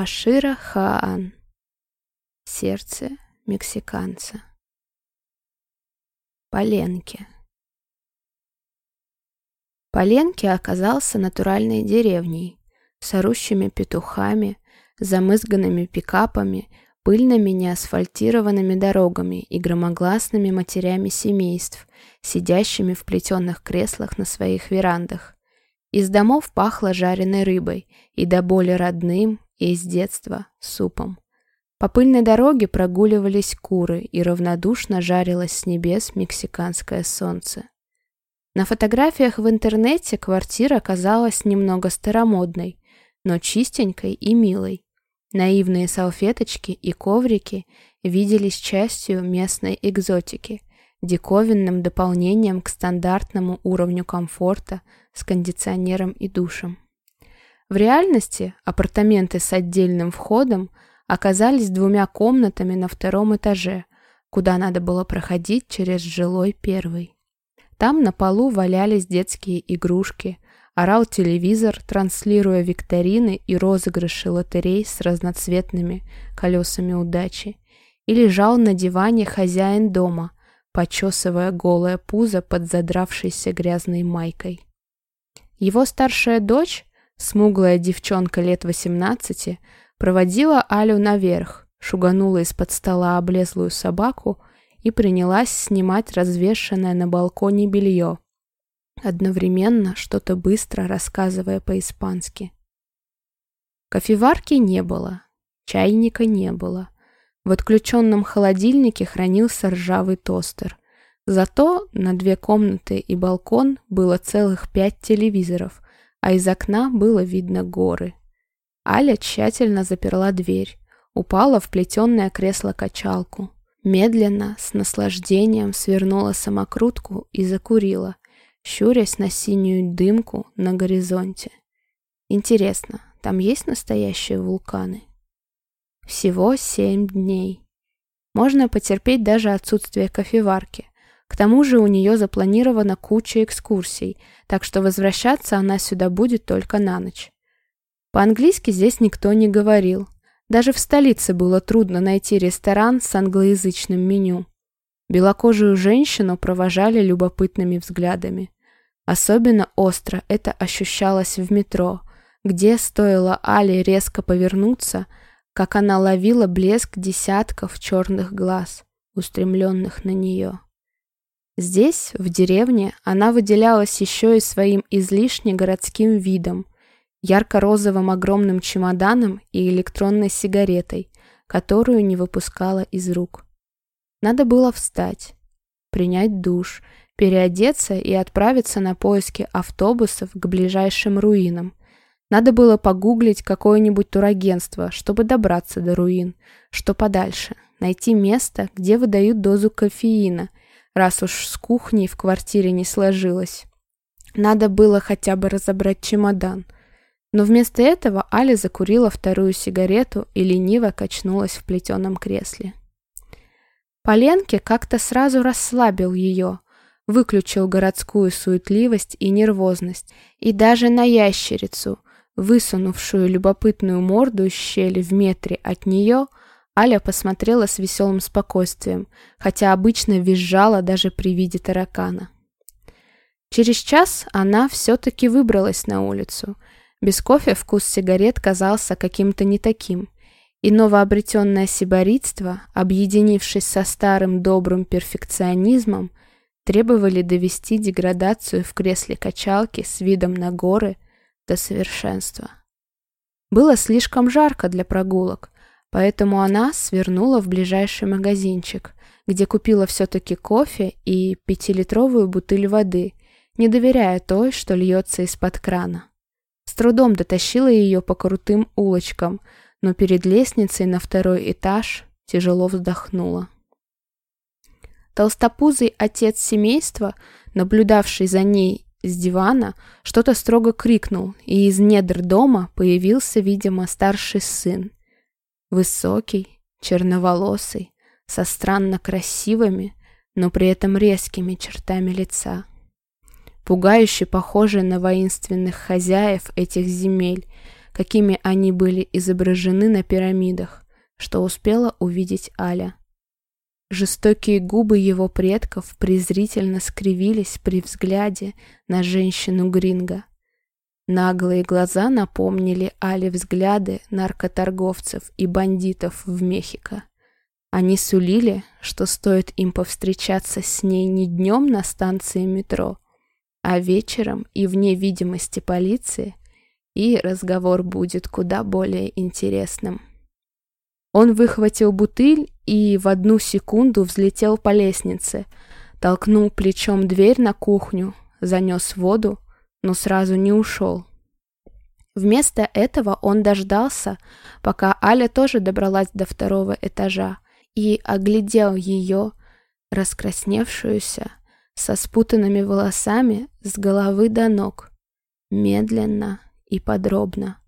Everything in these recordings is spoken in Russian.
Ашира Хаан. Сердце мексиканца. Поленки. Поленки оказался натуральной деревней, с орущими петухами, замызганными пикапами, пыльными неасфальтированными дорогами и громогласными матерями семейств, сидящими в плетеных креслах на своих верандах. Из домов пахло жареной рыбой и до боли родным, и из детства супом. По пыльной дороге прогуливались куры, и равнодушно жарилось с небес мексиканское солнце. На фотографиях в интернете квартира казалась немного старомодной, но чистенькой и милой. Наивные салфеточки и коврики виделись частью местной экзотики, диковинным дополнением к стандартному уровню комфорта с кондиционером и душем. В реальности апартаменты с отдельным входом оказались двумя комнатами на втором этаже, куда надо было проходить через жилой первый. Там на полу валялись детские игрушки, орал телевизор, транслируя викторины и розыгрыши лотерей с разноцветными колесами удачи, и лежал на диване хозяин дома, почесывая голое пузо под задравшейся грязной майкой. Его старшая дочь, смуглая девчонка лет 18, проводила Алю наверх, шуганула из-под стола облезлую собаку и принялась снимать развешанное на балконе белье, одновременно что-то быстро рассказывая по-испански. Кофеварки не было, чайника не было. В отключенном холодильнике хранился ржавый тостер. Зато на две комнаты и балкон было целых пять телевизоров, а из окна было видно горы. Аля тщательно заперла дверь, упала в плетеное кресло-качалку. Медленно, с наслаждением свернула самокрутку и закурила, щурясь на синюю дымку на горизонте. Интересно, там есть настоящие вулканы? Всего семь дней. Можно потерпеть даже отсутствие кофеварки. К тому же у нее запланирована куча экскурсий, так что возвращаться она сюда будет только на ночь. По-английски здесь никто не говорил. Даже в столице было трудно найти ресторан с англоязычным меню. Белокожую женщину провожали любопытными взглядами. Особенно остро это ощущалось в метро, где стоило Али резко повернуться, как она ловила блеск десятков черных глаз, устремленных на нее. Здесь, в деревне, она выделялась еще и своим излишне городским видом, ярко-розовым огромным чемоданом и электронной сигаретой, которую не выпускала из рук. Надо было встать, принять душ, переодеться и отправиться на поиски автобусов к ближайшим руинам. Надо было погуглить какое-нибудь турагентство, чтобы добраться до руин, что подальше, найти место, где выдают дозу кофеина, раз уж с кухней в квартире не сложилось. Надо было хотя бы разобрать чемодан. Но вместо этого Аля закурила вторую сигарету и лениво качнулась в плетеном кресле. Поленке как-то сразу расслабил ее, выключил городскую суетливость и нервозность, и даже на ящерицу, высунувшую любопытную морду из щели в метре от нее, Аля посмотрела с веселым спокойствием, хотя обычно визжала даже при виде таракана. Через час она все-таки выбралась на улицу. Без кофе вкус сигарет казался каким-то не таким, и новообретенное сиборитство, объединившись со старым добрым перфекционизмом, требовали довести деградацию в кресле качалки с видом на горы до совершенства. Было слишком жарко для прогулок, поэтому она свернула в ближайший магазинчик, где купила все-таки кофе и пятилитровую бутыль воды, не доверяя той, что льется из-под крана. С трудом дотащила ее по крутым улочкам – но перед лестницей на второй этаж тяжело вздохнула. Толстопузый отец семейства, наблюдавший за ней с дивана, что-то строго крикнул, и из недр дома появился, видимо, старший сын. Высокий, черноволосый, со странно красивыми, но при этом резкими чертами лица. Пугающе похожий на воинственных хозяев этих земель – какими они были изображены на пирамидах, что успела увидеть Аля. Жестокие губы его предков презрительно скривились при взгляде на женщину Гринга. Наглые глаза напомнили Али взгляды наркоторговцев и бандитов в Мехико. Они сулили, что стоит им повстречаться с ней не днем на станции метро, а вечером и вне видимости полиции, и разговор будет куда более интересным. Он выхватил бутыль и в одну секунду взлетел по лестнице, толкнул плечом дверь на кухню, занес воду, но сразу не ушел. Вместо этого он дождался, пока Аля тоже добралась до второго этажа и оглядел ее, раскрасневшуюся, со спутанными волосами с головы до ног, медленно и подробно,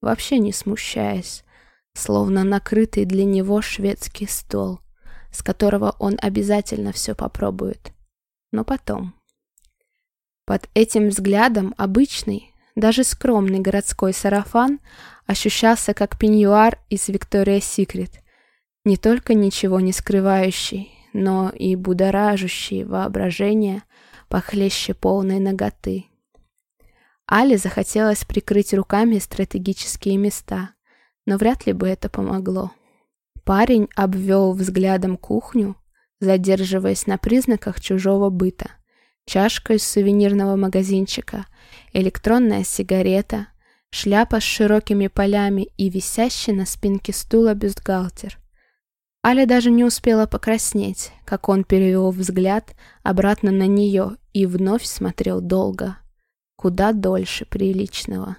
вообще не смущаясь, словно накрытый для него шведский стол, с которого он обязательно все попробует. Но потом. Под этим взглядом обычный, даже скромный городской сарафан ощущался как пеньюар из Виктория Секрет, не только ничего не скрывающий, но и будоражащий воображение похлеще полной ноготы. Але захотелось прикрыть руками стратегические места, но вряд ли бы это помогло. Парень обвел взглядом кухню, задерживаясь на признаках чужого быта. Чашка из сувенирного магазинчика, электронная сигарета, шляпа с широкими полями и висящий на спинке стула бюстгальтер. Аля даже не успела покраснеть, как он перевел взгляд обратно на нее и вновь смотрел долго, куда дольше приличного.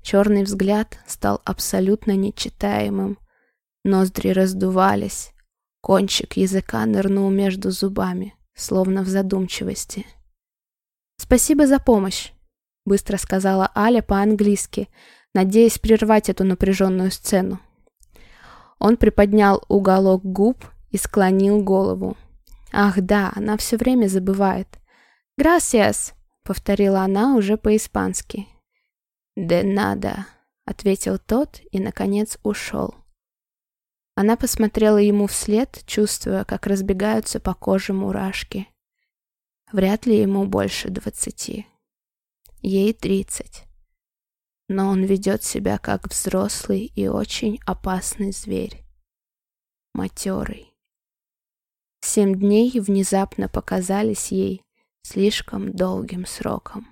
Черный взгляд стал абсолютно нечитаемым. Ноздри раздувались. Кончик языка нырнул между зубами, словно в задумчивости. «Спасибо за помощь», — быстро сказала Аля по-английски, надеясь прервать эту напряженную сцену. Он приподнял уголок губ и склонил голову. «Ах да, она все время забывает». «Gracias», — повторила она уже по-испански. «Да надо», — ответил тот и, наконец, ушел. Она посмотрела ему вслед, чувствуя, как разбегаются по коже мурашки. Вряд ли ему больше двадцати. Ей тридцать. Но он ведет себя как взрослый и очень опасный зверь. Матерый. Семь дней внезапно показались ей слишком долгим сроком.